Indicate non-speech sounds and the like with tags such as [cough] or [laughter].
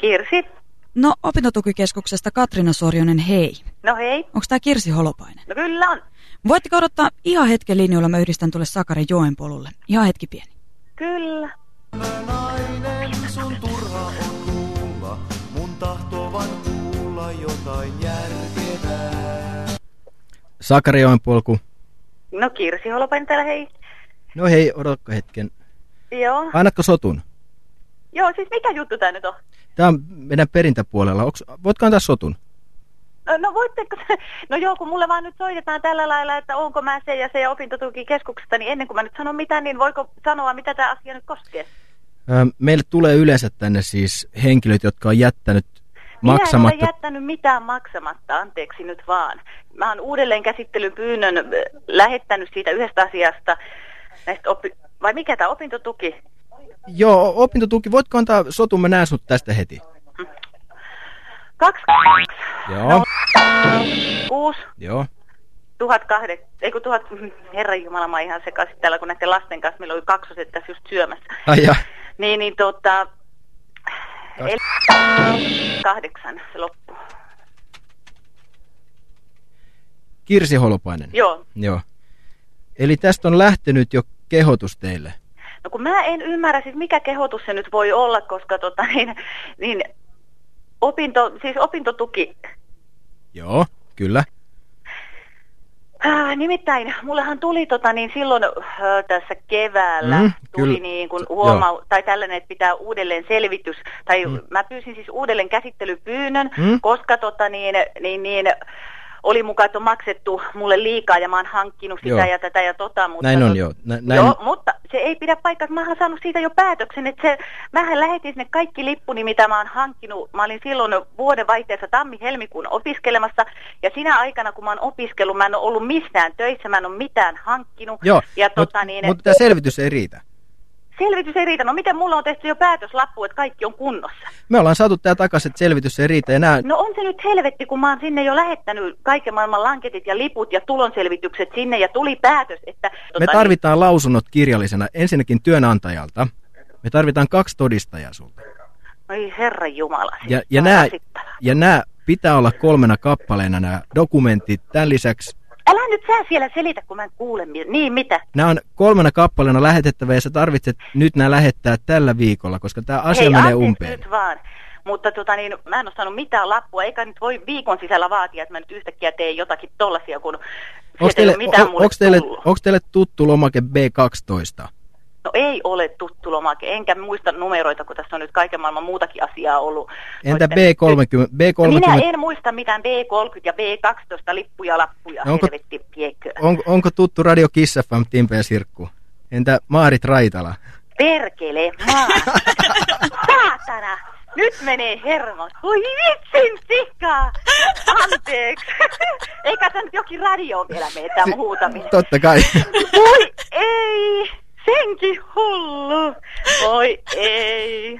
Kirsi. No, opintotukikeskuksesta Katriina Sorjonen, hei. No hei. Onko tämä Kirsi Holopainen? No kyllä on. Voitteko odottaa ihan hetken linjoilla, mä yhdistän tulle Sakari Joen polulle. Ihan hetki pieni. Kyllä. Nainen, sun turha on luulla, mun kuulla jotain järkevää. Sakari Joenpolku. No Kirsi Holopainen täällä, hei. No hei, odotko hetken. Joo. Annatko sotun? Joo, siis mikä juttu tää nyt on? Tämä on meidän perintäpuolella. Onks, voitko antaa sotun? No, voitteko, [laughs] no joo, kun mulle vaan nyt soitetaan tällä lailla, että onko mä se ja se ja opintotukikeskuksesta, niin ennen kuin mä nyt sanon mitään, niin voiko sanoa, mitä tämä asia nyt koskee? Meille tulee yleensä tänne siis henkilöt, jotka on jättänyt Minä en maksamatta. ole jättänyt mitään maksamatta, anteeksi nyt vaan. Mä oon uudelleen käsittelyn pyynnön äh, lähettänyt siitä yhdestä asiasta, näistä oppi... vai mikä tämä opintotuki? Joo, opintotuki. Voitko antaa sotun? Mä näen sut tästä heti. Kaksi, Joo, No. kuusi, joo. tuhat kahdet, ei kun tuhat, herran jumala, mä ihan sekaisin täällä, kun näiden lasten kanssa, meillä oli kaksoset tässä just syömässä. Ai ja. Niin, niin tota, el- kahdeksan se loppu. Kirsi Holopainen. Joo. Joo. Eli tästä on lähtenyt jo kehotus teille. No kun mä en ymmärrä siis mikä kehotus se nyt voi olla, koska tota niin, niin opinto, siis opintotuki, Joo, kyllä. Ah, nimittäin, mullehan tuli tota, niin silloin äh, tässä keväällä, Mm, tuli kyllä. niin kuin S- huoma- tai tällainen, että pitää uudelleen selvitys, tai Mm. mä pyysin siis uudelleen käsittelypyynnön, Mm. koska tota, niin, niin, niin, oli mukaan, että on maksettu mulle liikaa ja mä oon hankkinut sitä Joo. ja tätä ja tota, mutta... Näin on tot- joo. Nä, näin, Joo, mutta se ei pidä paikkaa. Mä oon saanut siitä jo päätöksen, että se, mähän lähetin sinne kaikki lippuni, mitä mä oon hankkinut. Mä olin silloin vuoden vaihteessa tammi-helmikuun opiskelemassa. Ja sinä aikana, kun mä oon opiskellut, mä en ole ollut missään töissä, mä en ole mitään hankkinut. Joo, ja mutta tota, niin, mut tämä selvitys ei riitä. Selvitys ei riitä. No miten mulla on tehty jo päätöslappu, että kaikki on kunnossa? Me ollaan saatu tämä takaisin, että selvitys ei riitä. Ja nää, No on se nyt helvetti, kun mä oon sinne jo lähettänyt kaiken maailman lanketit ja liput ja tulonselvitykset sinne ja tuli päätös, että... tota me tarvitaan lausunnot kirjallisena ensinnäkin työnantajalta. Me tarvitaan kaksi todistajaa sulta. Niin, oi herran jumala. Ja, ja, nämä, ja nämä pitää olla kolmena kappaleena nämä dokumentit. Tämän lisäksi Älä nyt sä siellä selitä, kun mä en kuule. Niin, mitä? nämä on kolmena kappaleena lähetettävä ja sä tarvitset nyt nämä lähettää tällä viikolla, koska tämä asia Hei, menee umpeen. nyt vaan. Mutta tota niin, mä en ole saanut mitään lappua, eikä nyt voi viikon sisällä vaatia, että mä nyt yhtäkkiä teen jotakin tollasia, kun Onko ei teille, ole mitään mulle onko, teille, onko teille tuttu lomake B12? No ei ole tuttu lomake, enkä muista numeroita, kun tässä on nyt kaiken maailman muutakin asiaa ollut. Entä Noitten- B30? B30 Minä en muista mitään B30 ja B12 lippuja, lappuja, No onko- helvetti piekö. on, onko tuttu Radio Kiss FM, Timpe ja Sirkku? Entä Maarit Raitala? Perkele, maa. [laughs] Saatana! Nyt menee hermot. Voi vitsin sikka! Anteeksi. [laughs] Eikä tämä nyt jokin radio vielä mene tämä Si- huutaminen. Totta kai. Voi ei! Senkin hullu! Voi ei!